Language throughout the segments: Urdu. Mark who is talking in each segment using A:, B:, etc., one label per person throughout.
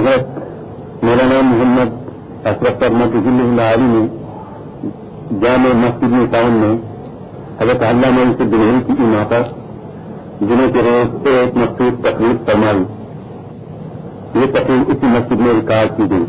A: حضرت میرا نام محمد اشرف احمد اللہ عالی نے جامع مسجد ٹاؤن میں حضرت اللہ سے دلہن کی عمارت جنہیں کے روز ایک مخصوص تقریب فرمائی۔ یہ تقریب اسی مسجد میں ریکارڈ کی گئی۔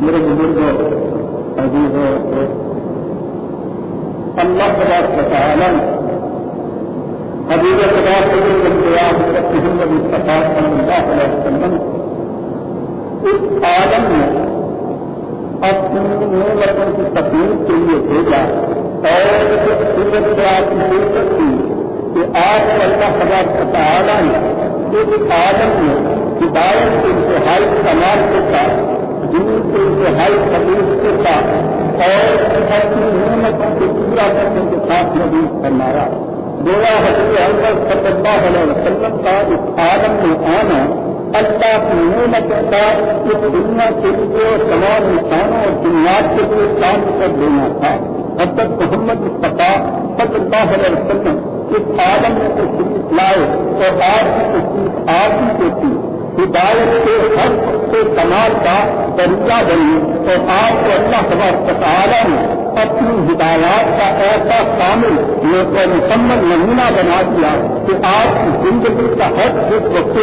A: میرے بزرگ عزیز اللہ تبارک تعالی حبیب خدا سید القیام محمد مصطفیٰ صلی اللہ علیہ وسلم اس عالم میں اپنی نعمتوں کی تکلیف کے لیے بھیجا اور سورت سے آپ نے دیکھ سکتی کہ آج اللہ خبر تعالیٰ نے۔ اس عالم میں ہدایت کے انتہائی کمال کے ساتھ دن کے انتہائی تکلیف کے ساتھ اور اپنی نعمتوں کو پورا کرنے کے ساتھ نبی فرمایا۔ میرا حضرت احمد صلی اللہ علیہ وسلم کا اس عالم میں آنا اللہ کی نعمت کا اس دنیا کے لیے تمام انسانوں اور بنیاد کے لیے کام کر دینا تھا۔ حضرت محمد مصطفیٰ صلی اللہ علیہ وسلم اس عالم میں تشریف لائے اور آج کی تشریف آج ہی کو تھی ہدایت کے ہر سے کمال کا طریقہ بنی اور آپ کو اللہ سب تعالیٰ نے اپنی ہدایات کا ایسا کامل مکمل نمونہ بنا دیا کہ آپ کی زندگی کا ہر دکھ وقت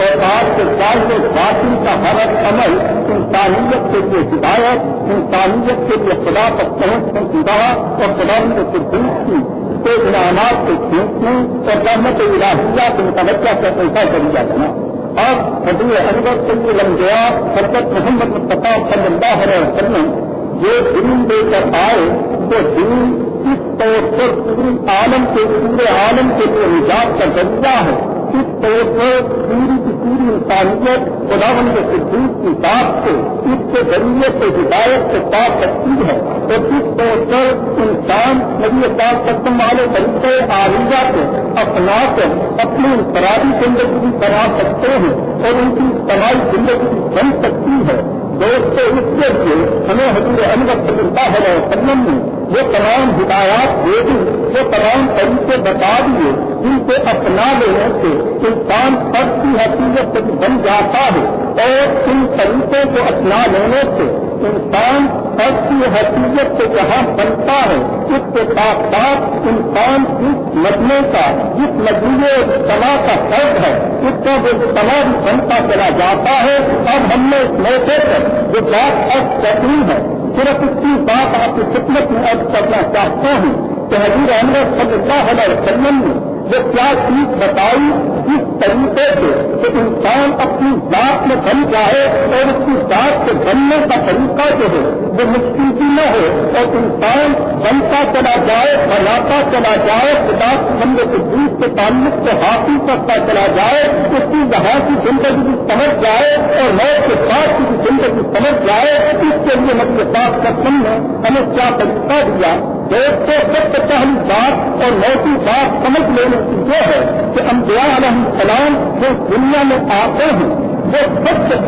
A: اور آپ کے سال باقی کا ہر عمل انسانیت کے لیے ہدایت، انسانیت کے لیے خدا تک پہنچ کر خدا اور خدا کے دل کی کو انعامات کو کھینچنے اور رحمت الہیہ کے متوجہ کر ایسا کر دیا جانا اور حضور احمد سے لمبیا حضرت محمد مصطفیٰ صلی اللہ علیہ وسلم یہ دین دے کر آئے تو دین اس طور پر پورے عالم کے پورے عالم کے لیے نجات کا ذریعہ ہے۔ اس طور پر پوری کی پوری انسانیت خداون کے صدیق کی بات سے، اس کے ذریعے سے ہدایت سے پا سکتی ہے۔ اور اس طور پر انسان نبی پاک سکم والے طریقے آریہ کو اپنا کر اپنی انفرادی زندگی بھی بنا سکتے ہیں اور ان کی تمام زندگی بن سکتی ہے۔ دوستوں اس کے لیے ہمیں حضور احمد صلی اللہ علیہ وسلم نے وہ تمام ہدایات دے دی وہ تمام طریقے بتا دیے جن سے اپنا لینے سے انسان سب کی حقیقت بن جاتا ہے۔ اور ان طریقوں کو اپنا لینے سے انسان سب کی حیثیت سے جہاں بنتا ہے۔ اس کے ساتھ ساتھ انسان جس مجمے کا، جس مجموعے تباہ کا فرد ہے، اس کا جو تمام بنتا چلا جاتا ہے۔ اب ہم نے اس موقع پر جو بات اب کرنی ہے صرف اسی بات آپ کی خدمت میں اب کرنا چاہتا ہوں کہ حضور احمد صلی اللہ علیہ وسلم نے وہ کیا چیز بتائی جس طریقے سے کہ انسان اپنی ذات میں بن جائے اور اس کی ذات کے بننے کا طریقہ جو ہے وہ مشکل بھی نہ ہو اور انسان بنتا چلا جائے، بناتا چلا جائے، خدا بندے کے بیچ کے تعلق کو حاصل کرتا چلا جائے، اس کی یہاں کی زندگی بھی سمجھ جائے اور موت کے ساتھ کی زندگی سمجھ جائے، اس کے لیے مجھے بات کرنے نے ہمیں کیا طریقہ دیا؟ دوستوں سب سے پہلی بات اور موٹی بات سمجھ لینے کی یہ ہے کہ انبیاء علیہ السلام جو دنیا میں آتے ہیں، وہ سب سے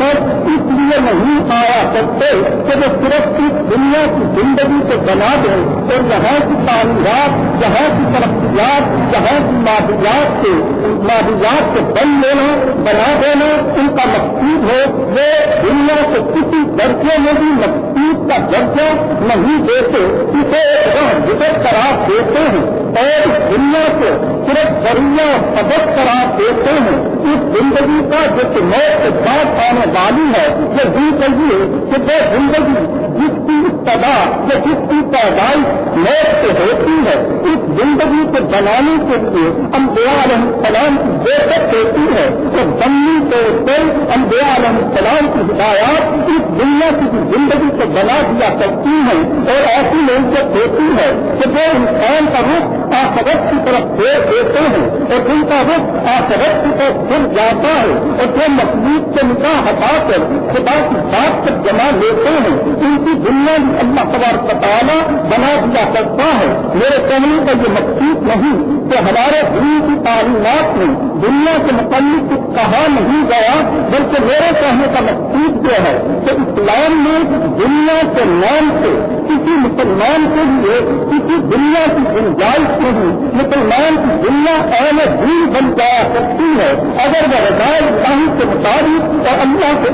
A: اس لیے نہیں آیا کرتے کہ وہ صرف اس دنیا کی زندگی کو بنا دیں اور یہاں کی تعمیرات، یہاں کی ترقیات، یہاں کی معدیات کے معدیات کو بن لینا، بنا دینا ان کا مقصود ہو وہ دنیا کو کسی درجے میں بھی مقصود کا درجہ نہیں دیتے، اسے جگت قرار دیتے ہیں۔ اور اس دنیا کو صرف ذریعہ سبق آپ دیتے ہیں۔ اس زندگی کا جو موت کے بعد آنے والی ہے یہ بھی چاہیے کہ وہ زندگی جس ابتدا یا جس کی پیدائش موت سے ہوتی ہے، اس زندگی کو بنانے کے لیے ہم علیہ السلام کی بے دیتی ہے۔ تو بنی طور پر انبیاء علیہ السلام کی ہدایات اس دنیا کی زندگی کو بنا دیا کرتی ہیں اور ایسی نوعیت ہوتی ہے کہ جو انسان کا رخ آخرت کی طرف پھیر دیتے ہیں اور جن کا رخ آخرت کی طرف پھر جاتا ہے اور جو مخلوق سے نکاح ہٹا کر خدا کی بات تک جمع لیتے ہیں، ان کی دنیا اللہ قبار تعالیٰ بنا دیا کرتا ہے۔ میرے کہنے کا یہ مقصود نہیں کہ ہمارے دن کی تعلیمات میں دنیا کے متعلق کچھ کہا نہیں گیا، بلکہ میرے کہنے کا مقصود یہ ہے کہ اسلام میں دنیا کے نام سے، کسی مسلمان کے لیے، کسی دنیا کی گنجائش نہیں مسلمان کی دنیا اہم دین بن جایا سکتی ہے۔ اگر وہ رضائے اللہ کے مطابق اور اللہ کے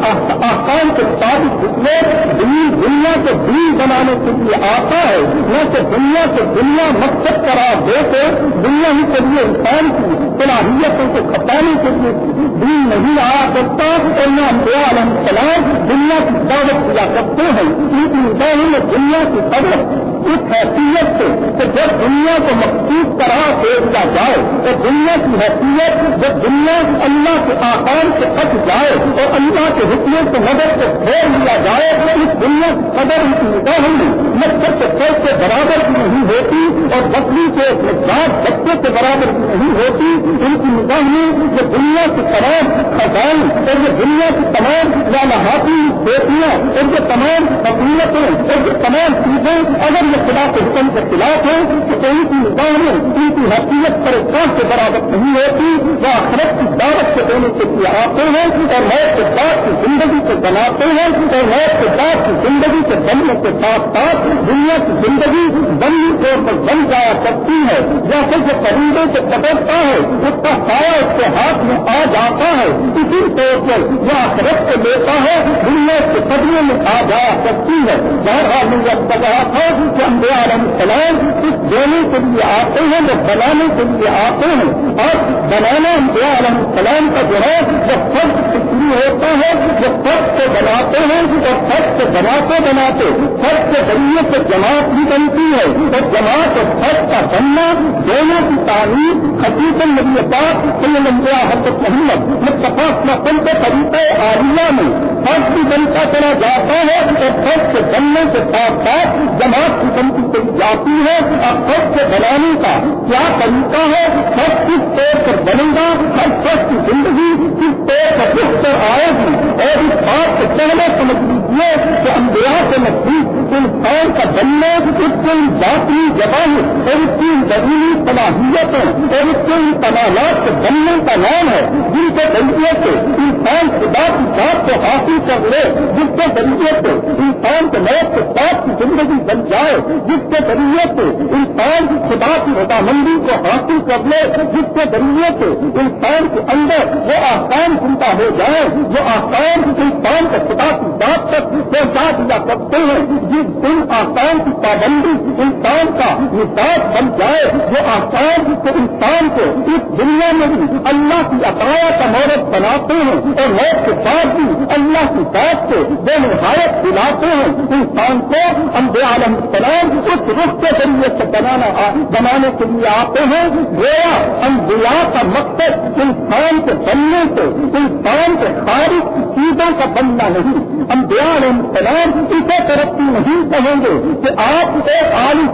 A: آسان کے مطابق جتنے دین دنیا کو دین بنانے کے لیے آتا ہے، نہ کہ دنیا سے دنیا مقصد قرار دے کے دنیا ہی کے لیے انسان کی صلاحیتوں کو کھپانے کے لیے دین نہیں آیا سکتا کرنا بیال علیہ السلام دنیا کی دعوت کیا کرتے ہیں۔ ان کی میں دنیا کی قدر اس حیثیت سے کہ جب دنیا کو مخصوص طرح دیا جائے تو دنیا کی حیثیت جب دنیا اللہ کے آکار سے ہٹ جائے اور اللہ کے حکموں سے مدد سے پھیر لیا جائے تو اس دنیا کی قدر ان کی نگاہ میں مقصد کے پھر کے برابر بھی نہیں ہوتی اور بکری کے ساتھ بچے کے برابر بھی نہیں ہوتی۔ ان کی نگاہ میں یہ دنیا کی تمام خزان اور یہ دنیا کی تمام لالحاطی بیٹیاں اور یہ تمام حکومتیں اور یہ تمام چیزیں اگر یہ خدا کے حکم کے خلاف ہے تو ان کی نگاہ ان کی حیثیت پر کام کے برابر نہیں ہوتی، وہ آخرت کی دعوت کے دینے کے لیے آتے ہیں اور موت کے بعد کی زندگی کو بناتے ہیں اور موت کے بعد کی زندگی کے بننے کے ساتھ ساتھ دنیا کی زندگی بنی طور پر بن جایا کرتی ہے۔ جیسے جو پرندے سے پکڑتا ہے، اس کا سایہ اس کے ہاتھ میں آ جاتا ہے۔ اسی طور پر وہ آخرت کو لیتا ہے، دنیا کے قدموں میں آ جایا کرتی ہے۔ بہت آدمی جب رہا تھا کہ انبیاء علیہ السلام کچھ دینے کے لیے آتے ہیں، وہ بنانے کے لیے آتے ہیں۔ اور بنانا انبیاء علیہ السلام کا جو ہے، وہ فرق سے شروع ہوتا ہے۔ وہ فرق سے بناتے ہیں اور فرق سے بناتے بناتے فرق کے ذریعے سے جماعت بھی بنتی ہے۔ اور جماعت اور فرق کا بننا دونوں کی تعلیم حقیقت نبی پاک صلی اللہ حضرت محمد متفق نسل کے طریقے عالیہ میں فرق بھی بنتا چلا جاتا ہے۔ اور فرق سے بننے کے ساتھ ساتھ جماعت کی جاتی ہے اور سب کو بنانے کا کیا طریقہ ہے؟ سب کس طور پر بنے گا؟ ہر سب کی زندگی کس طور پر کس پر آئے گی؟ اور اس بات سے پہلے سمجھ لیجیے کہ انبیاء سے نزدیک انسان کا بننا اس کے ذاتی جبان اور اس کی ضروری صلاحیتوں اور اس کے ان تمالات کے بننے کا نام ہے، جن کے ذریعے سے انسان خدا کی بات کو حاصل کر لے، جس کے ذریعے سے انسان کے موت کے ساتھ کی زندگی بن جائے، جس کے ذریعے سے انسان کی خدا کی رضامندی کو حاصل کر لے، جس کے ذریعے سے انسان کے اندر وہ آسان چنتا ہو جائے جو آسان انسان کے خدا کی بات تک پہنچا دیا کرتے ہیں۔ جس دن آسان کی پابندی انسان کا مثاث بن جائے، وہ آسان کو انسان کو اس دنیا میں بھی اللہ کی عطایا کا مورت بناتے ہیں اور موت کے بعد بھی اللہ کی بات سے بے نہایت دلاتے ہیں۔ انسان کو انبے عالم السلام اس رخ کے ذریعے سے بنانا، بنانے کے لیے آتے ہیں۔ گویا انبیاء کا مقصد انسان کے بننے سے، انسان کے خارج چیزوں کا بننا نہیں۔ انبیاء علیہ السلام اسے ترقی نہیں کہیں گے کہ آپ ایک عالم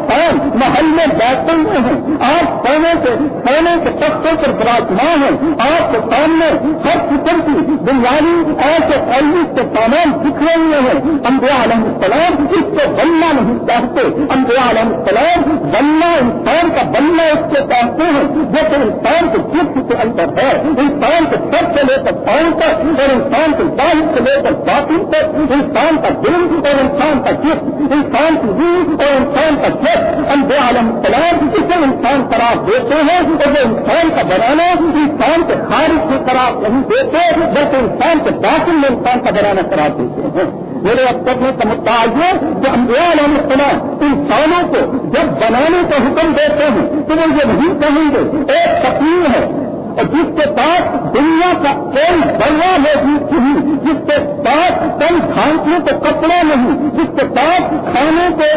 A: محل میں بیٹھے ہوئے ہیں۔ آپ سونے کے سونے کے تختوں پر براجمان ہیں۔ آپ کے سامنے ہر قسم کی بنیادی ایسے ایس کے سامان دکھ رہے ہیں۔ انبیاء علیہ السلام اس کو بننا نہیں چاہتے۔ انبیاء علیہ السلام بننا انسان کا بننا اس کے چاہتے ہیں۔ جیسے انسان کے جسم کے اندر ہے۔ انسان کے سر سے لے کر پاؤں تک اور انسان کے ظاہر سے لے کر باطن تک۔ انسان کا دل اور انسان کا جسم انسان کی روح اور انسان کا جس انبیاء علیہ السلام اسے انسان قرار دیتے ہیں اور وہ انسان کا بنانا انسان کے خارج سے قرار نہیں دیتے، بلکہ انسان کے باطن میں انسان کا بنانا قرار دیتے ہیں۔ میرے اب تک میں سمجھتا آئیے کہ انبیاء علیہ السلام انسانوں کو جب بنانے کا حکم دیتے ہیں تو وہ یہ نہیں کہیں گے، ایک تقریر ہے۔ اور جس کے پاس دنیا کا کوئی بڑا موجود نہیں جس کے پاس کم کھانسوں کو کپڑا نہیں، جس کے پاس کھانے کو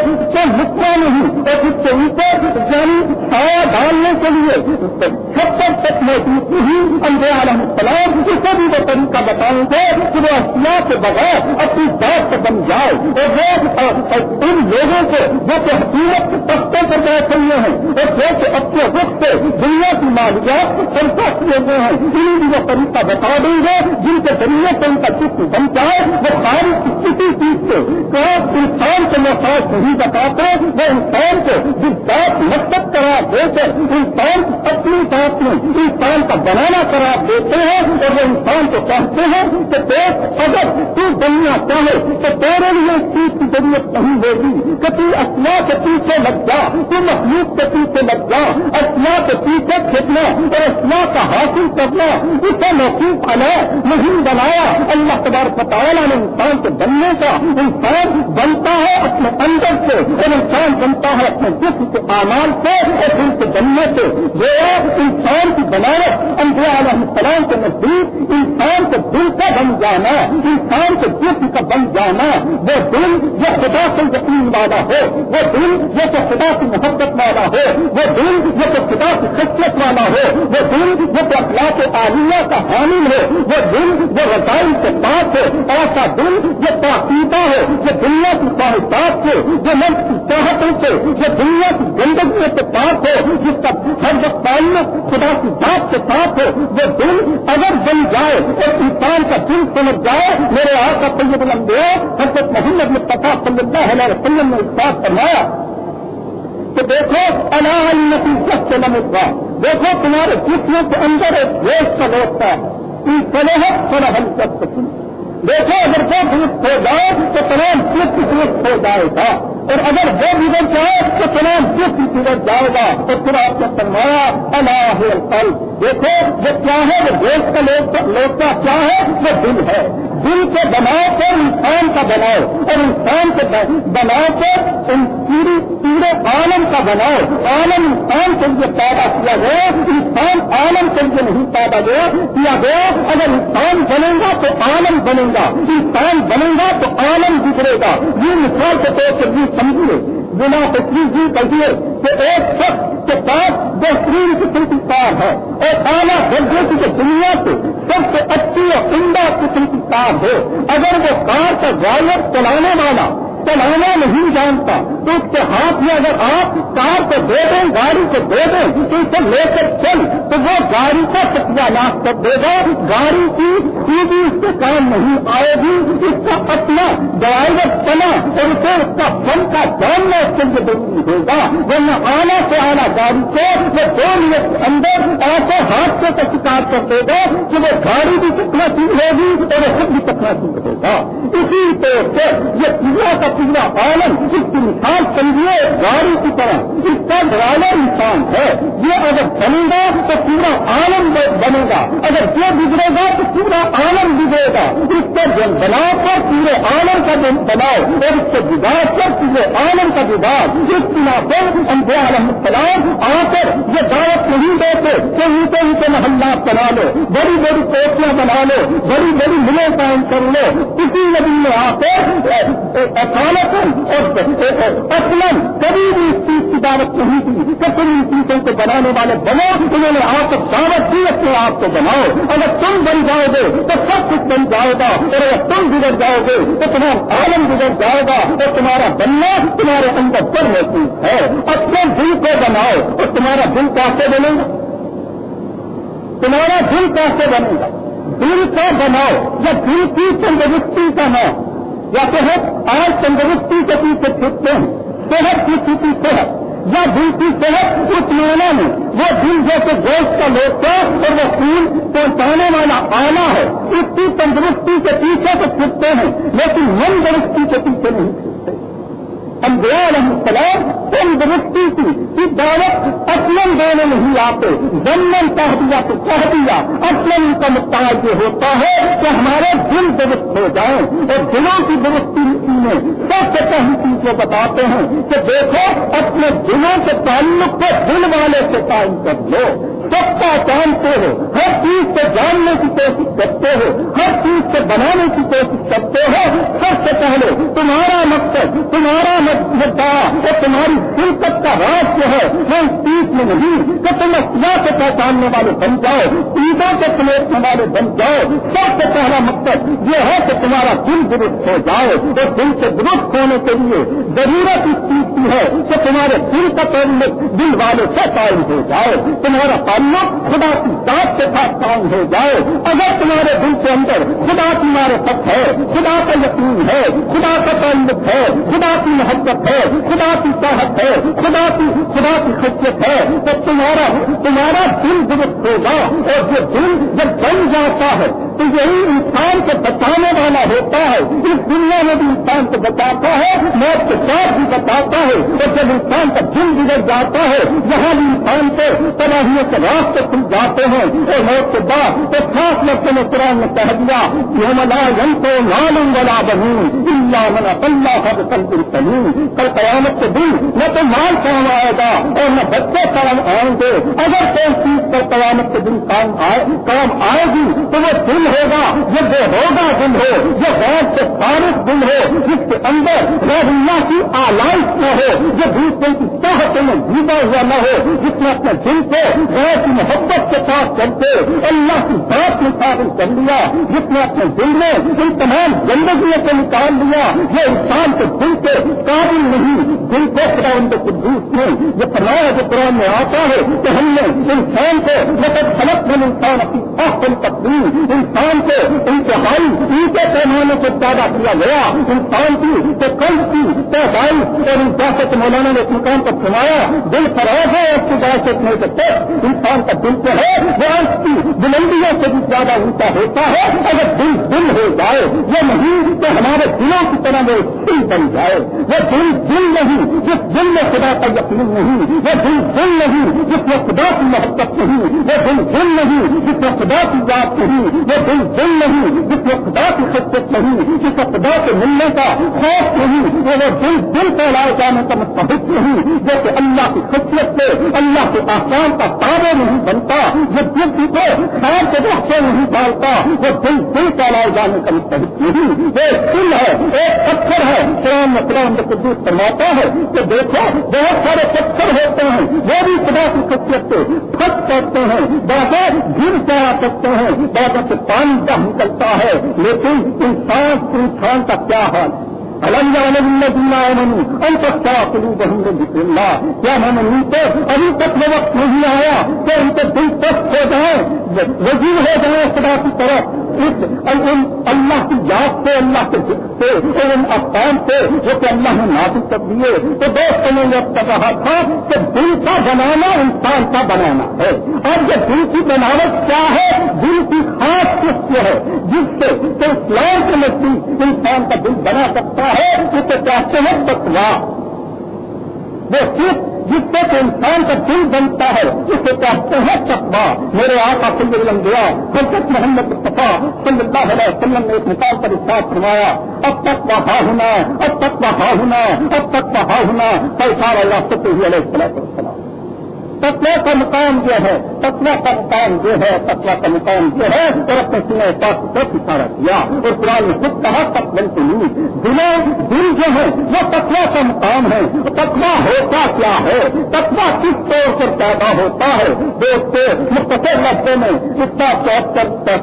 A: مکنا نہیں، اور جس کے اوپر یعنی سایہ ڈالنے کے لیے چھتر تک موجود نہیں علیہ السلام اسے بھی وہ طریقہ بتاؤں گے کہ وہ اشیا کے بغیر اپنی بات سے بن جائے۔ اور وہ ان لوگوں کو جو کہ حکومت کے تختے پر بیٹھ ہوئے ہیں، اور جو کہ اپنے وقت سے دنیا کی مالیات کو سرکا ہوئے ہیں انہیں بھی وہ طریقہ بتا دیں گے جن کے ذریعے سے ان کا چپ بن جائے، وہ ساری کسی چیز سے انسان کے محتاج نہیں بتاتے، وہ انسان کو جس بات مقصد کرا دے کر انسان اپنی بات میں انسان کا بنانا قرار دیتے ہیں، اور وہ انسان کو کہتے ہیں کہ دیکھ اگر تو بننا چاہے، تو تیرے لیے اس چیز کی ضرورت نہیں ہوگی، کہ تو اصلا کے پیچھے لگ جا، تو مخلوق کے پیچھے لگ جا اصلا کے پیچھے کھینچنا اور اصلا کا حاصل کرنا، اسے محسوس علیہ نہیں بنایا، اللہ تبار تعالیٰ نے انسان کے بننے کا، انسان بنتا ہے اپنے اندر سے، اور انسان بنتا ہے اپنے جسم کے آمان سے، اور دل کے بننے سے۔ جو انسان کی بناوٹ انڈیا علیہ السلام کے نزدیک انسان کے دل کا بن جانا، انسان کے جسم کا بن جانا۔ وہ دل جو خدا سے یقین والا ہو، وہ دل جو کہ خدا کی محبت والا ہو، وہ دل جو کہ خدا کی خصیت والا ہو، وہ دل جو کہ اخلاق عالیہ کا حامل ہو وہ دل جو رسائی کے پاس ہو ایسا دل جو تاقیدہ ہو جو دنیا کی خواہشات سے جو ملک کی چاہتوں سے جو دنیا کی گندگیوں کے پاس ہو جس کا ہر وقت تعلق خدا کی بات کے ساتھ ہو وہ دل اگر بن جائے اور انسان کا دل سمجھ جائے، میرے آقا سید الانبیاء حضرت محمد میں پتا صلی اللہ علیہ وسلم نے اس بات فرمایا کہ دیکھو اناتی سب سے نمکا دیکھو تمہارے جسموں کے اندر ایک دیش کا دوست ہے۔ ان سلحت تھوڑا ہم کر سکیں دیکھو، اگر وہ درست ہو جائے تو تمام چست درست ہو جائے گا۔ اور اگر وہ بگڑ جائے تو تمام چست بگڑ جائے گا، تو پھر آپ کا سرمایا اللہ پل دیکھو، وہ کیا ہے؟ وہ دیش کا لوگ کا کیا ہے؟ وہ دل ہے۔ دل کے بناؤ کو انسان کا بناؤ، اور انسان کے بناؤ کو پوری پورے عالم کا بناؤ۔ عالم انسان کے لیے پیدا کیا گیا، انسان عالم کے لیے نہیں پیدا گیا، کیا گیا؟ اگر انسان بنے گا تو عالم بنے گا، انسان بنے گا تو عالم گزرے گا۔ یہ مثال کے طور پر بھی سمجھیے۔ بنا تشریح بھی کہیے کہ ایک شخص کے پاس بہترین قسم کی کار ہے۔ اور اعلیٰ درجے کی جو دنیا سے سب سے اچھی اور عمدہ قسم کی کار ہو اگر وہ کار کا ڈرائیور چلانے والا چلانا نہیں جانتا۔ تو اس کے ہاتھ میں اگر آپ کار کو دے دیں، گاڑی کو دے دیں تو اسے لے کر چل، تو وہ گاڑی کا ستیا ناش کر دے گا۔ گاڑی کی سیدھی اس سے کام نہیں آئے گی۔ اس کا اپنا ڈرائیور چلا اور اسے اس کا فن کا جاننا اس کے لیے ضروری ہوگا ورنہ آنا سے آنا گاڑی کو وہ دو منٹ کے اندر ایسے حادثے کا شکار کر دے گا کہ وہ گاڑی بھی کتنا چیز ہوگی اور وہ خود بھی کتنا چیز ہوگا۔ اسی طور سے یہ پورا کا پورا عالم، اس کی مثال سمجھیے گاڑی کی طرح، اس کا ڈرائیور انسان ہے۔ یہ اگر بنے گا تو پورا عالم بنے گا۔ اگر یہ بگڑے گا تو پورا عالم بگڑے گا۔ اس کے بناؤ پر پورے عالم کا بناؤ، اور اس کے بگاڑ پر پورے عالم کا بگاڑ اس بنا پر انبیاء علیہ السلام آ کر یہ دعوت نہیں دیتے کہ اونچے اونچے محلات بنا لو، بڑی بڑی کوٹیاں بنا لو، بڑی بڑی ملیں قائم کر لو۔ اسی ندی میں آ کر اصل کبھی بھی اس چیز کی دعوت نہیں تھی کہ تم ان چیزوں کو بنانے والے بنو انہوں نے آپ کو دعوت دی اپنے آپ کو بناؤ۔ اگر تم بن جاؤ گے تو سب کچھ بن جائے گا۔ اور اگر تم بگڑ جاؤ گے تو تمہارا عالم بگڑ جائے گا اور تمہارا بننا تمہارے اندر پر محسوس ہے۔ اپنے دل کو بناؤ اور تمہارا دل کیسے بنے گا؟ تمہارا دل کیسے بنے گا؟ دل کا بناؤ۔ یا دل کی تندرستی کا نام یا صحت اور تندرستی کے پیچھے چھٹتے ہیں۔ صحت کی چھٹی صحت۔ یا دل کی صحت اس معنی میں، وہ دل جیسے گوشت کا لوگ تھا اور وہ خون پہنچانے والا آنا ہے۔ اس کی تندرستی کے پیچھے تو چھٹتے ہیں، لیکن من درستی کے پیچھے نہیں۔ انبیاء علیہ السلام تندرستی کی دعوت اصل دینے نہیں آتے جنمن کہہ دیا تو کہہ دیا اصل کا متعلق یہ ہوتا ہے کہ ہمارے دل درست ہو جائیں اور دلوں کی درستی میں۔ سب سے پہلی چیز کو بتاتے ہیں کہ دیکھو، اپنے دلوں کے تعلق کو دل والے سے قائم کر لو۔ سب کا جانتے ہو، ہر چیز کو جاننے کی کوشش کرتے ہو، ہر چیز سے بنانے کی کوشش کرتے ہو سب سے پہلے تمہارا مقصد، تمہارا مدعا اور تمہاری شرکت کا راز جو ہے، وہ اس چیز میں نہیں کہ تم اصلاح سے پہچاننے والے بن جاؤ، عیدوں کے سمیٹنے والے بن جاؤ، سب سے پہلا مقصد یہ ہے کہ تمہارا دل درست ہو جائے اور دل سے درست ہونے کے لیے ضرورت اس چیز کی ہے کہ تمہارے دل کا تعلق دل والے سے قائم ہو جائے تمہارا تعلق خدا کی ذات کے ساتھ قائم ہو جائے۔ اگر تمہارے دل کے اندر خدا کی معرفت ہے، خدا کا یقین ہے، خدا کا تعلق ہے، خدا کی محبت ہے، خدا کی صحت ہے، خدا کی خدا کی خصیت ہے، تو تمہارا تمہارا دل درست ہوگا اور جو دل جب جم جاتا ہے تو یہی انسان کو بچانے والا ہوتا ہے۔ اس دنیا میں بھی انسان کو بچاتا ہے، موت کے ساتھ بھی بچاتا ہے۔ اور جب انسان کا دل بگڑ جاتا ہے جہاں بھی انسان کو تباہیوں کے راستے کھل جاتے ہیں۔ اور موت کے بعد تو خاص لفظ میں قرآن نے کہہ دیا یہ ملا جن کو معلوم والا بہن اللہ منا اللہ حد سلیم۔ کل قیامت کے دن نہ تو مال کام آئے گا اور نہ بچے کام آئیں گے۔ اگر کوئی چیز پر قیامت کے دن کام آئے گی، تو وہ دل ہوگا، یہ بے ہوگا دل ہو، یہ غیر سے فارغ دل ہو، جس کے اندر اللہ کی آلائش نہ ہو، جو دوسرے کی چاہتے میں جیتا ہوا نہ ہو، جس نے اپنے دل کو غیر کی محبت کے ساتھ چلتے اللہ کی بات میں شامل کر لیا، جس نے اپنے دل میں ان تمام زندگیوں کو نکال لیا، یہ انسان کے دل کے قابل نہیں، دل کو خدا ان کے قدوس نے یہ پناہ جو قرآن میں آتا ہے کہ ہم نے انسان کو مطلب خلق میں انسان اپنی احسن تقدیم انسان کو انتہائی اونچے پیمانے سے پیدا کیا گیا۔ انسان کی تو کل کی پیدائش اور ان مولانا نے اس مقام پر سنایا۔ دل فراغ ہے اس کی بحث نہیں سکتے انسان کا دل جو ہے وہ اس کی بلندیوں سے بھی زیادہ اونچا ہوتا ہے۔ اگر دل دل ہو جائے یہ نہیں کہ ہمارے دلوں کی طرح وہ دل بن جائے۔ وہ دل دل نہیں، جس دل میں خدا کا یقین نہیں۔ وہ دل دل نہیں، جس میں خدا کی محبت نہیں۔ وہ دل دل نہیں، جس میں خدا کی یاد نہیں۔ وہ دل دل نہیں، جس میں خدا کی خدمت نہیں، جس میں خدا کے ملنے کا خوف نہیں، وہ دل دل پھیلائے جانے کا مستحق نہیں، جیسے اللہ کی خدمت سے، اللہ کے آسان کا تابع نہیں بنتا جو دل کی کو خیر کے راستے نہیں ڈالتا، وہ دل دل پھیلائے جانے کا مستحق نہیں۔ وہ ایک دل ہے، ایک پتھر ہے، قرآن قرآن میں قدوس فرماتا ہے کہ دیکھو، بہت سارے پتھر ہوتے ہیں، وہ بھی خدا کی خدمت سے خط کرتے ہیں بہت گر جایا کرتے ہیں بہت سے پانی کا نکلتا ہے لیکن انسان انسان کا کیا حال؟ ہے الگ ان تک کلو بہن ذکر اللہ کیا میں نے تو ابھی تک وہ وقت نہیں آیا کہ ان کو دلچسپ ہو جائیں وزیر ہو جائیں خدا کی طرف اللہ کی یاد سے اللہ کے سے ان افغان سے جو کہ اللہ نے نازل کر دیے تو دوستوں نے یہ کہا تھا کہ دل کا بنانا انسان کا بنانا ہے. اور یہ دل کی بناوٹ کیا ہے؟ دل کی خاص قسط ہے جس سے اسلام کے نزدیک انسان کا دل بنا سکتا ہے اسے کہتے ہیں تکوا وہ صرف جس سے انسان کا دل بنتا ہے اسے کہتے ہیں چکوا میرے آقا صلی سید الانبیاء، حضرت محمد صفا صلی اللہ علیہ وسلم نے ایک مثال پر احساس فرمایا، اب تک وہاں ہونا، اب تک وہاں ہونا، اب تک وہاں ہونا پیسہ اللہ سطح علیہ السلام تتوا کا مقام جو ہے تتوا کا مقام جو ہے تتوا کا مقام جو ہے، اور اپنے سنے پاس کو اشارہ کیا۔ اور قرآن نے خود کہا، تک بنتی نہیں۔ دلوں، دل جو ہے وہ تتوا کا مقام ہے تتوا ہوتا کیا ہے؟ تتوا کس طور پر پیدا ہوتا ہے؟ دوستوں مختصر لفظوں میں اتنا چوک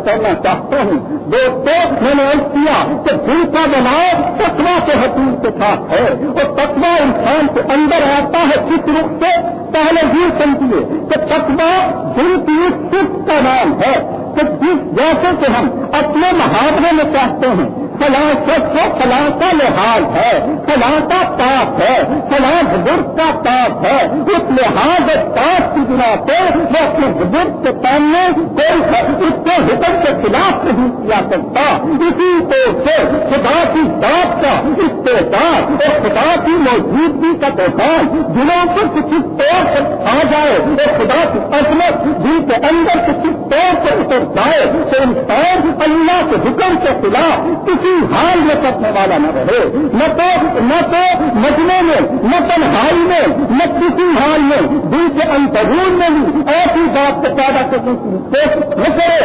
A: کرنا چاہتے ہیں دوستوں میں نے کیا کہ دل کا بناؤ تتوا کے حقیق کے ساتھ ہے۔ اور تتوا انسان کے اندر آتا ہے۔ کس روپ سے؟ پہلے یہ سمجھیے کہ تقوا صرف یہ صرف کا نام ہے کہ جس جیسے کہ ہم اپنے محاورے میں چاہتے ہیں فلاں سچ فلاں کا لحاظ ہے، فلاں کا پاپ ہے، فلاں بزرگ کا پاپ ہے۔ اس لحاظ پاپ کی بنا پہ وہ اپنے بزرگ کے سامنے کوئی اس کے حکم کے خلاف نہیں کیا سکتا۔ اسی طور سے خدا کی بات کا استعمال اور خدا کی موجودگی کا پیغام دلوں پر کچھ طور پر آ جائے اور خدا کی عظمت دل کے اندر کچھ طور پر اتر جائے تو انسان کے حکم کے خلاف کسی حال میں کرنے والا نہ رہے۔ نہ تو نہ تو مجمے میں، نہ تنہائی میں، نہ کسی حال میں دل کے اندرون میں بھی ایسی بات کو پیدا کرے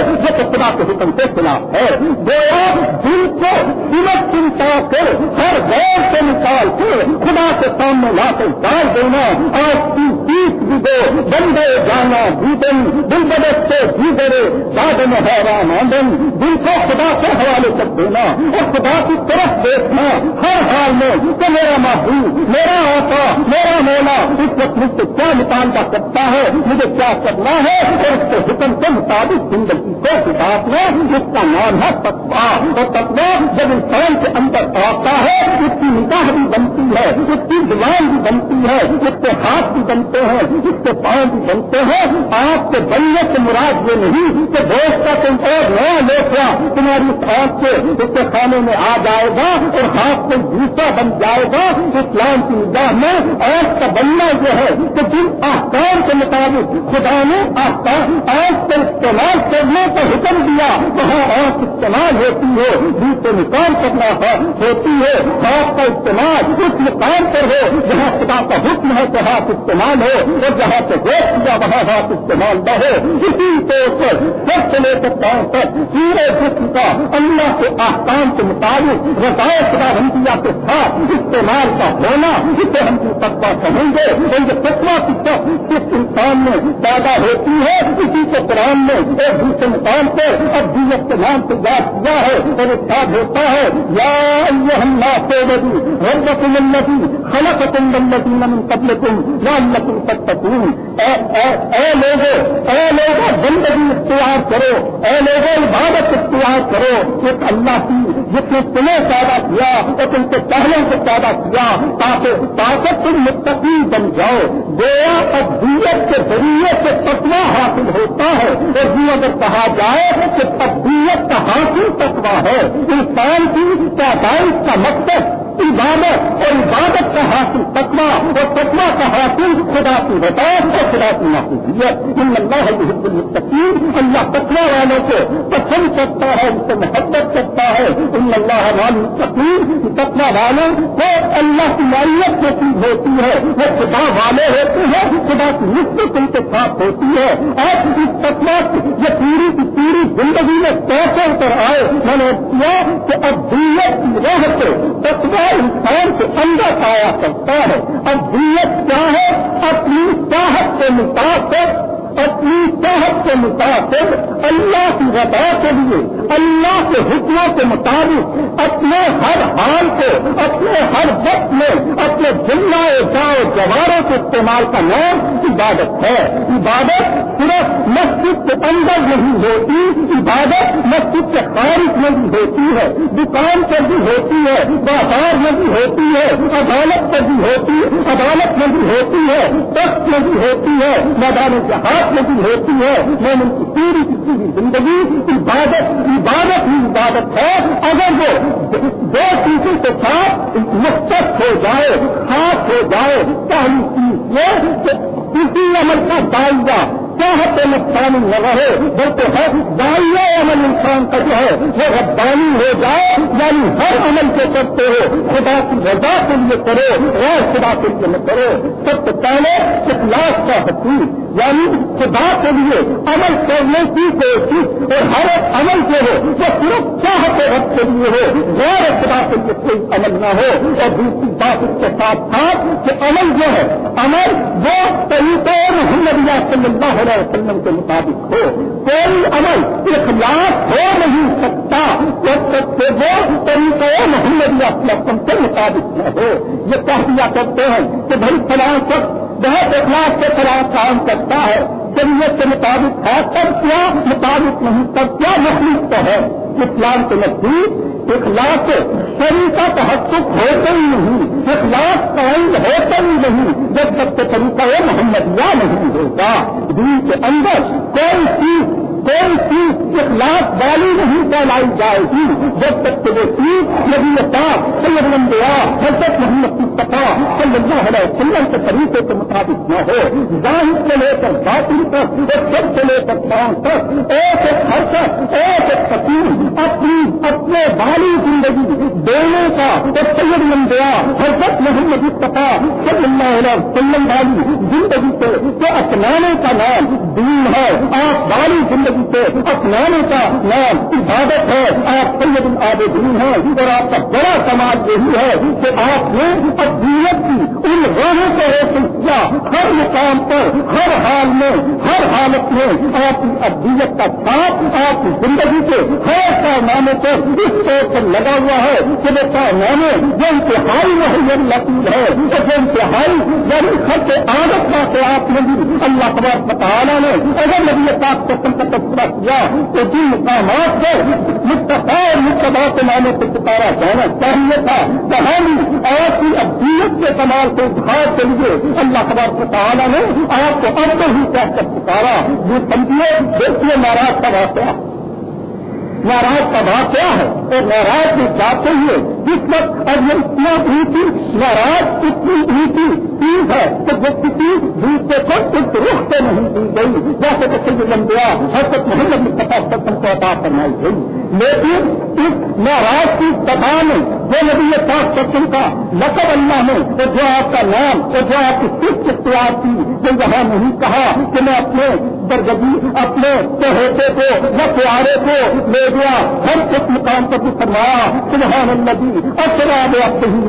A: جو خدا کے حکم کے خلاف ہے۔ گویا دل کو سمت چنتا کر ہر غیر سے نکال کے خدا کے سامنے لا کر ڈال دینا۔ آج کی بیس بھی دو بندے جانا بھی دن، دل بدت سے بھی کرے باد میں حیران آمدن۔ دل کو خدا کے حوالے کر دینا اور خدا کی طرف دیکھنا ہر حال میں کہ میرا محبوب، میرا آقا، میرا مولا اس وقت مجھ سے کیا نکال کا سکتا ہے، مجھے کیا کرنا ہے اور اس کے حکم کے مطابق زندگی کو کتاب میں جس کا نام ہے تقوا اور تقوا جب انسان کے اندر آتا ہے، اس کی نکاح بھی بنتی ہے، اس کی زبان بھی بنتی ہے، اس کے ہاتھ بھی بنتے ہیں، اس کے پاؤں بھی بنتے ہیں، آپ کے بننے سے مراد یہ نہیں کہ دوست کا تم اور نیا لے کیا تمہاری اس سے اس کے کھانے میں آ جائے گا اور ہاتھ سے دوسرا بن جائے گا۔ اسلام کی نگاہ میں آج کا بننا یہ ہے کہ جن آستان کے مطابق خدا نے آستان آج کا استعمال کرنے کا حکم دیا، وہاں آنکھ استعمال ہوتی ہے دوسرے مقام کرنا ہوتی ہے۔ ہاتھ کا استعمال اس مقام پر ہو جہاں خدا کا حکم ہے تو ہاتھ استعمال ہو اور جہاں سے دیکھ دیا وہاں ہاتھ استعمال نہ ہو۔ اسی طور پر سب سے لے کر پاؤں تک پورے جسم کا اللہ کے آسان کے مطابق رضائے خدا رنگیا کے ساتھ استعمال کا ہونا اسے ہم کی تقوا سمجھ گے۔ اور یہ تقوا کی طرف کس انسان میں پیدا ہوتی ہے؟ اسی کے قرآن میں ایک دوسرے مقام پہ اب دیت کے نام سے یاد کیا ہے اور ارشاد ہوتا ہے۔ یا اللہ سے ندی رب النبی خلق تم بندی من قبل تم یا اللہ تم تک اے لوگوں اے لوگوں زندگی اختیار کرو۔ اے لوگوں عبادت اختیار کرو ایک اللہ کی جس نے تمہیں پیدا کیا، اور تم کو پہلے سے پیدا کیا، تاکہ تاکہ تم متقی بن جاؤ۔ گویا ابدیت کے ذریعے سے تقوا حاصل ہوتا ہے، اور یہ اگر کہا جائے کہ ابدیت کا حاصل تقوا ہے، انسان کی پیدائش کا مقصد عبادت اور عبادت کا حاصل تکوا اور تکوا کا حاصل خدا کی وطاف اور خدا کی محفوظیت ان اللہ حب المستقیم اللہ تکوا والوں کو پسند کرتا ہے، ان سے محبت کرتا ہے۔ ان اللہ والمستقیم تکوا والوں کو اللہ کی معیت نصیب ہوتی ہے، وہ خدا والے ہوتے ہیں۔ خدا کی نسبت ان کے ساتھ ہوتی ہے۔ اور اس تکوا کی، یہ پوری کی پوری زندگی میں کیسے اتر آئے۔ میں نے کیا کہ اب دیت کی راہ سے تکوا انسان کے اندر پایا کرتا ہے۔ اب دیت کیا ہے؟ اپنی چاہت کے مطابق اپنی صحت کے مطابق اللہ کی وبا کے لیے، اللہ کے حکموں کے مطابق، اپنے ہر حال کو، اپنے ہر وقت میں، اپنے جملہ جاؤ جواروں کے استعمال کا نام عبادت ہے۔ عبادت صرف مسجد کے اندر نہیں ہوتی، عبادت مسجد کے خارج میں بھی ہوتی ہے، دکان پر بھی ہوتی ہے، بازار میں بھی ہوتی ہے، عدالت پر بھی ہوتی ہے عدالت میں بھی ہوتی ہے، تخت میں بھی ہوتی ہے، میدان جہاز عبادت لیکن ہوتی ہے، میں ان کی پوری کی زندگی عبادت عبادت ہی عبادت ہے۔ اگر وہ دو چیزوں کے ساتھ مستق ہو جائے، خاص ہو جائے، پہلی چیز یہ کہ کسی عمل کا دائیا چاہتے نقصان نہ رہے، بلکہ ہر دائیا عمل انسان کا جو ہے، وہ ربانی ہو جائے یعنی ہر عمل کو کرتے ہو، خدا کی رضا کے لیے کرو غیر خدا کے لیے نہ کرو سب سے پہلے اخلاق کا حقیق یعنی خدا کے لیے عمل کرنے کی کوشش، اور ہر ایک عمل جو ہو، وہ صرف چاہتے رب کے لیے ہو، غیر خدا کے لیے کوئی عمل نہ ہو، اور دوسری بات اس کے ساتھ ساتھ کہ عمل جو ہے، عمل وہ طریقے محمد صلی اللہ علیہ وسلم کے مطابق ہو۔ کوئی عمل اخلاق ہو نہیں سکتا جب تک کہ وہ طریقے محمد وسلم کے مطابق نہ ہو۔ یہ کہہ دیا کرتے ہیں کہ بھائی فلاں وقت بہت اخلاق کے خلاف کام کرتا ہے، شریعت کے مطابق ہے تب کیا مطابق نہیں تب کیا مخلوق تو ہے؟ اسلام کے نزدیک اخلاق شریر کا تحقق ہوتا ہی نہیں اخلاق قائم ہوتا ہی نہیں، جب تک کہ طریقہ محمد یا نہیں ہوگا دین کے اندر کوئی چیز کوئی چیز اخلاق والی نہیں پھیلائی جائے گی۔ جب تک کہ وہ چیز نبی صاحب سید لمبیا حضرت محمد کی پتا صلی اللہ علیہ وسلم کے طریقے کے مطابق نہ ہو، ظاہر سے لے کر باطل تک اور سب سے لے کر کام تک، ایک ایک حرکت ایک ایک تقیم اپنی اپنے والی زندگی دینے کا اور سید لمبیا حضرت محمد پتا صلی اللہ علیہ وسلم والی زندگی سے تو اپنانے کا نام دین ہے۔ آپ والی زندگی سے اپنانے کا نام عبادت ہے۔ آپ سید العابدین ہیں اور آپ کا بڑا سماج یہی ہے کہ آپ نے اپنیت کی، ان راہوں کو حاصل ہر مقام پر، ہر حال میں، ہر حالت میں آپ کی ابدیت کا ساتھ آپ کی زندگی کے ہر کارنامے پر اس طور پر لگا ہوا ہے کہ وہ کارنامے جو انتہائی محل لطیف ہے جو انتہائی یعنی خرچ عادت کا سے آپ نے بھی اللہ تبار بطالہ نے اگر نبی پاک کو کا تذکرہ کیا تو جن مقامات کو مستفا اور مستفا کے نامے سے پکارا جانا چاہیے تھا۔ جہاں بھی آپ کی ابدیت کے کمال کو ادھار کے لیے اللہ اللہ تبار تعالیٰ نے آپ کو اب ہی کہہ کر پکارا یہ سمجھیے دیکھیے ناراض کا واقعہ ناراض کا بات کیا ہے اور ناراض میں جاتے ہوئے جس وقت اب یہ اتنا اونچی ناراض اتنی اونچی چیز ہے کہ وہ کسی دوسرے کو اس رخ سے نہیں دی گئی۔ جیسے کہ سید لمبیا حضرت محمد مصطفیٰ سطح کو عطا فرمائی گئی۔ لیکن اس ناراض کی سطح میں جو نبی پاک سچن کا لقب اللہ نے، تو جو آپ کا نام، تو جو آپ کی صرف اختیار کی، جو یہاں نہیں کہا کہ میں اپنے درگزی، اپنے چہتے کو نہ پیارے کو لے گیا، ہر کس مقام پر بھی فرمایا، سبحان النبی اور شراب اب ہی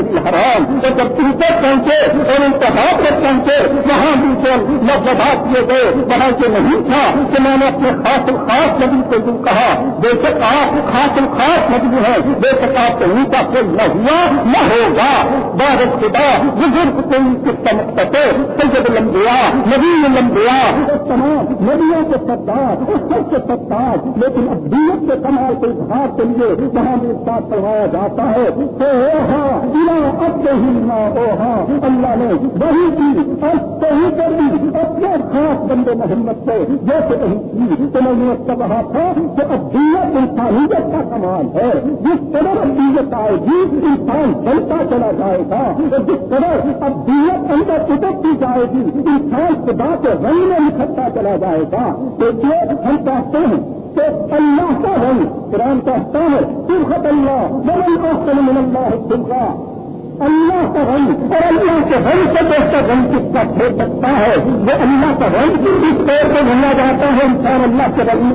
A: الحرام. اور جب تم سے پہنچے اور انتہا پر پہنچے، وہاں بھی جو لفظات کیے گئے، وہاں سے نہیں تھا کہ میں نے اپنے خاص الخاص نبی کو یوں کہا، بے شک آپ خاص الخاص نبی ہے بے شک آپ کو ان کا کوئی نہ ہوا نہ ہوگا بارت خدا بزرگ کوئی کس کا مقصد سید لمبیا نبی لمبیا تمام نبیوں کے سردار سب کے سردار، لیکن اب دیت کے کمال کے اظہار کے لیے جہاں بھی ساتھ پڑھایا جاتا ہے۔ تو اب ہی اللہ نے وہی کی اور کر دی۔ اپنے خاص بندے محمد سے جیسے کہیں کی تو میں نے اس کا کہا تھا کہ اب دیت انسانیت کا کمال ہے۔ جس طرح ابدیت آئے گی، انسان چلتا چلا جائے گا۔ اور جس طرح ابدیت اندر اترتی جائے گی، انسان خدا کے رنگ میں نکھرتا چلا جائے گا۔ دیکھیے ہم چاہتے ہیں تو اللہ کا رنگ قرآن کہتا ہے سرخت اللہ بڑی آسن من اللہ سرخا اللہ کا رنگ اور اللہ کے رنگ سے بہتر رنگ کس کا کھیل سکتا ہے؟ وہ اللہ کا رنگ اس طور پہ بھولا جاتا ہے، انسان اللہ کے رنگ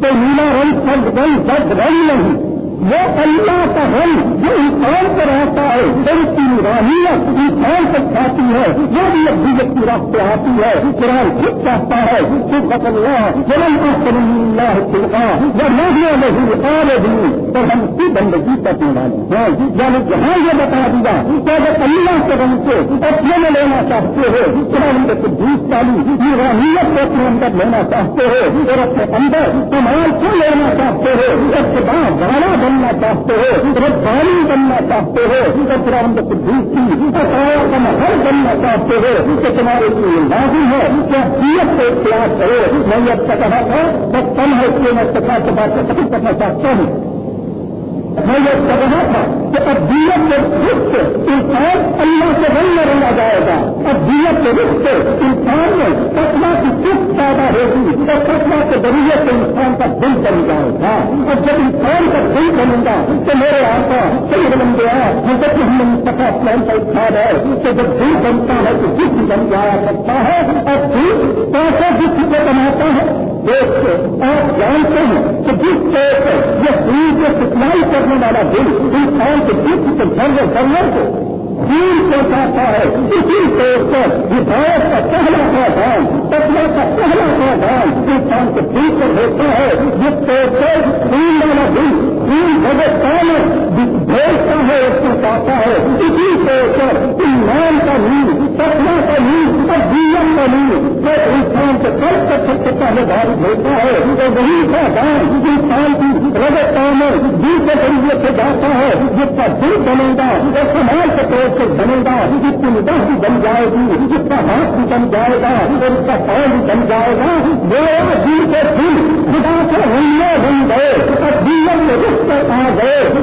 A: تو ہاں؟ نیلا رنگ سب رنگ سب رنگ نہیں۔ وہ اللہ کا رنگ جو انسان پر رہتا ہے اس کی نورانیت انسان سے کھاتی ہے وہ بھی ابدیت کی راہ پہ آتی ہے، قرآن خود کہتا ہے صبح اللہ جلن احسن اللہ سلقا وہ نبیوں میں بھی آل بھی تو ہم کی بندگی کرنے والے ہیں یعنی جہاں یہ بتا دیا کہ اگر اللہ کے رنگ سے اپنے میں لینا چاہتے ہو قرآن کے قدوس والی نورانیت کو اپنے اندر لینا چاہتے ہو اور اپنے اندر کمال کو لینا چاہتے ہو، اس کے بعد بننا چاہتے ہو ربانی بننا چاہتے ہو تو قرآن کی کا محل بننا چاہتے ہو تو تمہارے لیے لازم ہے، کیا سیت سے اختیار کرو، میں یہ اچھا کہا تھا، بس کم ہے اس اچھا لیے میں سکھا کے بات کا ختم کرنا چاہتا ہوں۔ میں یہ اچھا کہہ رہا تھا کہ اب دیت کے رخ سے انسان اللہ سے رنگ میں رنگا جائے گا، اب دیت کے رخ سے ہوگی اور کے ذریعے سے انسان کا دل بن جائے گا اور جب انسان کا دل بنے گا تو میرے آقا صحیح بن گیا حضرت محمد سفا اسلام کا خیال ہے کہ جب دل بنتا ہے تو جسم بن جایا کرتا ہے اور دل کیسے جسم کو بناتا ہے آپ جانتے ہیں کہ جس طور پر یہ دل کو سپلائی کرنے والا دل انسان کے جسم کے ذریعے ذریعے کو دین کو چاہتا ہے، اسی طور پر ہدایت کا پہلا پودان تقوا کا پہلا پودان انسان کے دل پر ہوتا ہے، جس طور پر دین والا دل دین بھگتان بھیجتا ہے، اس کو چاہتا ہے۔ اسی طور پر ایمان کا نیل تقوا کا نیل اور دین کا نیل جو انسان کے کل تک سب سے پہلے بارش ہوتا ہے، تو وہی کا انسان کی رجت کامر دل سے خرید سے جاتا ہے، جس کا دل بنے گا اور سماج کے طور سے بنے گا، جس کی نگاہ بھی بن جائے گی، جس کا ہاتھ بھی بن جائے گا، اور اس کا پیر بھی بن جائے گا۔ وہ دل کے دل خدا سے ہم گئے، اور دل میں رشتے آ گئے۔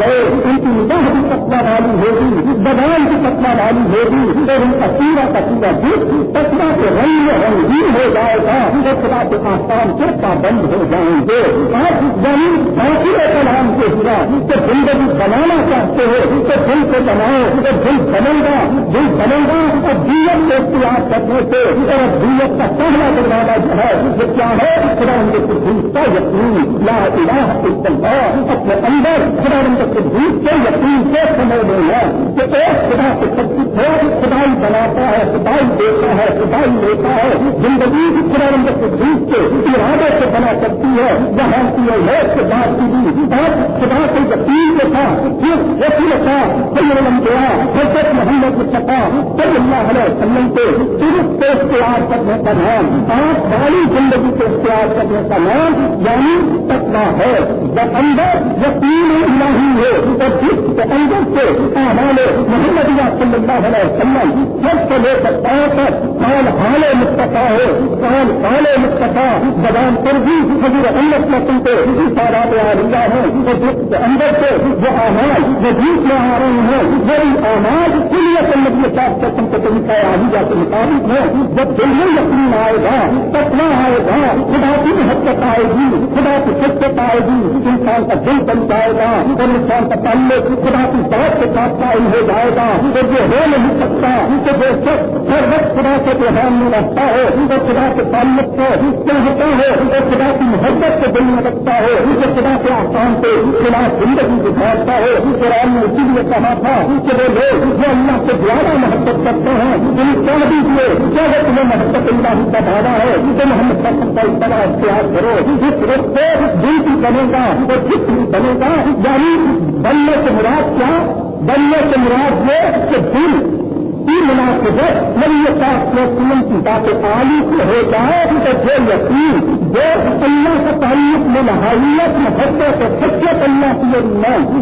A: گئے ان کی نگاہ بھی پتلا والی ہوگی بدان کی پتلا والی ہوگی، اور ان کا پورا کا پورا دکھ پتلا کے رنگ رنگین ہو جائے گا خدا کے آسان سے پابند ہو جائیں گے۔ آج یعنی باقی کلام کے ہوا تو زندگی بنانا چاہتے ہو، تو دل کو بناؤ، تو دل بنے گا، دل بنے گا، اور دیت کو اختیار کرنے سے، اور دیت کا پہلا دروازہ جو ہے، وہ کیا ہے؟ خدا ان کے دل کا یقین، لا الہ الا اللہ، اپنے اندر خدا ان کے دل کے یقین سے سمجھ رہے ہیں کہ ایک خدا سے سب کچھ ہے، خدائی بناتا ہے، خدائی دیتا ہے، خدائی لیتا ہے۔ زندگی بھی خدا ان کے دل کے ارادے سے بنا سکتی ہے۔ جہاں کی ہے کہ بات کی بھی اور خدا کے یقین کے تھا پھر یقین تھا سید گیا حضرت محمد مصطفیٰ صلی اللہ علیہ وسلم کے صرف کو اختیار کرنے کا نام آپ ساری زندگی کو اختیار کرنے کا نام یعنی تکنا ہے۔ جب اندر یقین نہیں ہے۔ اور جس کے اندر سے ہمارے محمد صلی اللہ علیہ وسلم سب سے لے کر پاؤں تک کال حال مستفا ہو کال کال مستفا بدان پر بھی حضور امت مسلم کو سارا آ رہا ہے اور جس کے اندر سے جو آماد جو بیچ میں آ رہے ہیں، وہی آماد کلیہ سمجھ کے ساتھ قسم کے طریقہ آدھا کے مطابق ہے۔ جب دل میں یقین آئے گا تکنا آئے گا، خدا کی محبت آئے گی، خدا کی شکت آئے گی، انسان کا دل بن جائے گا۔ اور انسان کا تعلق خدا کی بات کے ساتھ قائم ہو جائے گا۔ اور یہ ہو نہیں سکتا کہ جو شخص ہر وقت خدا سے پیغام میں رکھتا ہے اور خدا کے تعلق کو چاہتا ہے اور خدا کی محبت کو دل میں رکھتا ہے جو خدا کے آسان سے خدا زندگی گزارتا ہے قرآن نے اسی لیے کہا تھا کہ وہ لوگ جو اللہ سے زیادہ محبت کرتے ہیں۔ ان کہہ دیجیے کیا وہ تمہیں محبت اللہ کا دعویٰ ہے؟ تو محمد رسم کا اس طرح اختیار کرو۔ جس رستے دل کی بنے گا اور جس بنے گا۔ یعنی یعنی بننے سے مراد کیا؟ بننے سے مراد یہ مناسبت نبی صاحب کے کی بات عالی سے ہو جائے تو جو یقین جو اللہ کا تعلق میں نہایت محبت سے سچے اللہ کی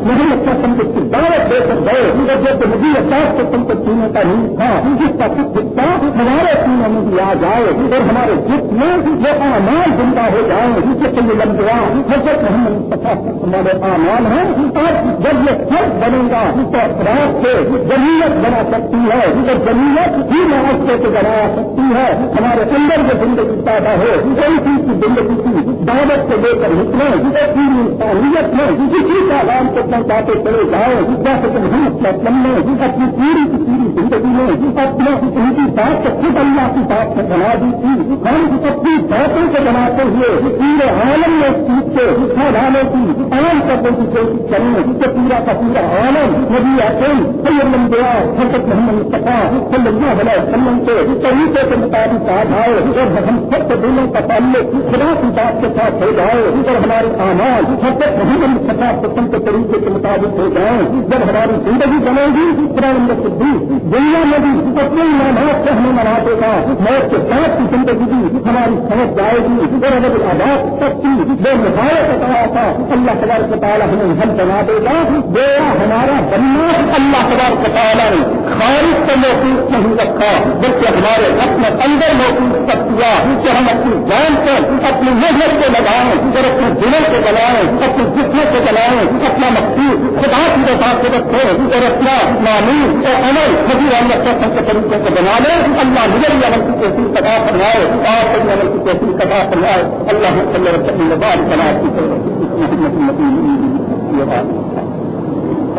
A: نہیں اچھا تم کو دعوت دے کر گئے۔ جو کہ نبی صاحب کو تم کو سینے کا نہیں تھا جس کا کچھ حصہ ہمارے سینے میں بھی آ جائے اور ہمارے جس میں جو اعمال زندہ ہو جائیں جس سے تم لمبا حضرت محمد ہمارے اعمال ہیں۔ اور جب یہ فرق بنے گا، تو افراد سے جمعیت بنا سکتی ہے۔ اور جمعیت ہی معاشرے کو بنا سکتی ہے۔ ہمارے اندر جو زندگی پیدا ہو کوئی چیز کی زندگی کی دعوت سے لے کر نکلے پوری انسانیت میں کسی کا رام کو پہنچاتے چلے جائیں، جیسے کہ ہم اپنے وسلم نے اپنی پوری کی پوری زندگی میں اپنے ان کی بات کو خود اللہ کی بات سے بنا دی تھی۔ ہم اپنی باتوں کو بناتے ہوئے پورے عالم میں اس چیز سے پھیلانے کی عام کرنے کی کوشش کریں کہ پورا کا پورا عالم نبی اکیم سید لمبیا حضرت محمد مصطفیٰ صلی اللہ علیہ وسلم کے طریقے کے مطابق آ جائے اور ہم سب کے دلوں کا تعلق خدا کی بات کے ساتھ ہو جائے اور ہمارے آماد حضرت محمد مصطفیٰ قسم کے طریقے کے مطابق ہو جائیں جب ہماری زندگی بنے گی قرآن نمبر صدی دنیا میں بھی اپنے امامات سے ہمیں منا دے گا، موت کے ساتھ کی زندگی بھی ہماری سمجھ جائے گی، اور اگر آباد تک کی جو مظاہرہ بتایا تھا، اللہ تبار کا تعالیٰ ہمیں ہم بنا دے گا، گویا ہمارا بننا اللہ تبار کا تعالیٰ نے خارج سے محسوس نہیں رکھا بلکہ ہمارے اپنے اندر محسوس کر دیا کہ ہم اپنی جان کو اپنی محنت کو لگائیں اور اپنے دلوں کو بنائیں اپنے جسموں کو بنائیں اپنا مقصود خدا کی رضا کو رکھے اور اپنا معمول اور عمل خبی اللہ کے طریقے کو بنا لیں۔ اللہ مجھے عمل کی کوشش کٹا فرمائے اور کبھی عمل کی کوشش کٹا فرمائے۔ اللہ صلی اللہ علیہ بار بنا کی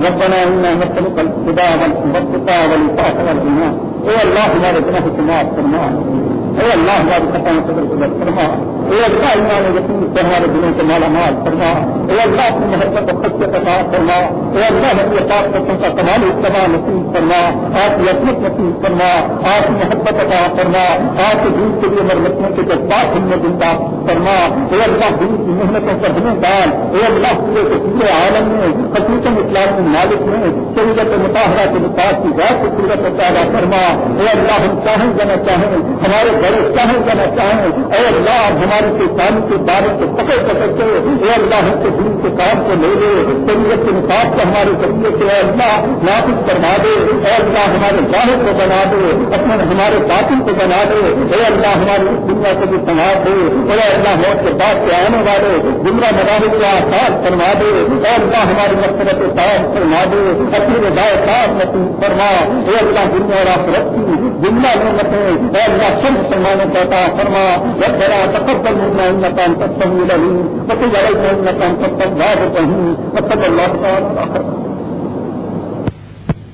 A: ربنا إنا نسألك الهدى والتقى والعفاف والغنى اے اللہ ہمارے گناہ کو معاف کرنا اے اللہ ہماری خطاؤں سے فرما، اے اللہ ایمان یقین سے ہمارے دلوں سے مالا مال فرما، اے اللہ کی محبت و خود سے پتا فرما، اے اللہ نبی پاک قسم کا کمال اتباع نصیب فرما، آپ کی عصمت نصیب فرما، آپ کی محبت عطا فرما، آپ کے دین کے لیے مرمتوں کے جذبات ہم نے زندہ فرما، اے اللہ دین کی محنتوں پر ہمیں ڈال اے اللہ پورے کے پورے عالم میں حقیقت اسلام کے مالک میں شریعت مطالعہ کے مطابق کی ذات کو سورت پیدا فرما، اے اللہ ہم چاہیں جانا چاہیں، ہمارے گھر چاہیں جانا چاہیں، اے اللہ ہمارے کسان کے بارے سے پکڑ پکڑ کے اے اللہ، ہم کو دین کے کام کو لے لے۔ شریعت کے نصاب کو ہمارے ذریعے سے اللہ نافذ کروا دے۔ اے اللہ، ہمارے ظاہر کو بنا دے۔ اپنے ہمارے باطن کو بنا دے۔ اے اللہ، ہماری اس دنیا کو بھی سنبھال دے۔ اے اللہ موت کے بعد کے آنے والے جملہ مدارس کا آسان فرما دے۔ اے اللہ، ہماری مقصد صاف فرما دے۔ اپنی رضائے صاف نصیب فرما۔ اے اللہ، دنیا اور آخرت کی جملہ نعمتیں۔ اے اللہ سب مسلمانوں کا عطا فرما جب ذرا تقبل منا انك انت السميع العليم وتجعل انك انت التواب الرحيم وصلى الله تعالى اللہ کا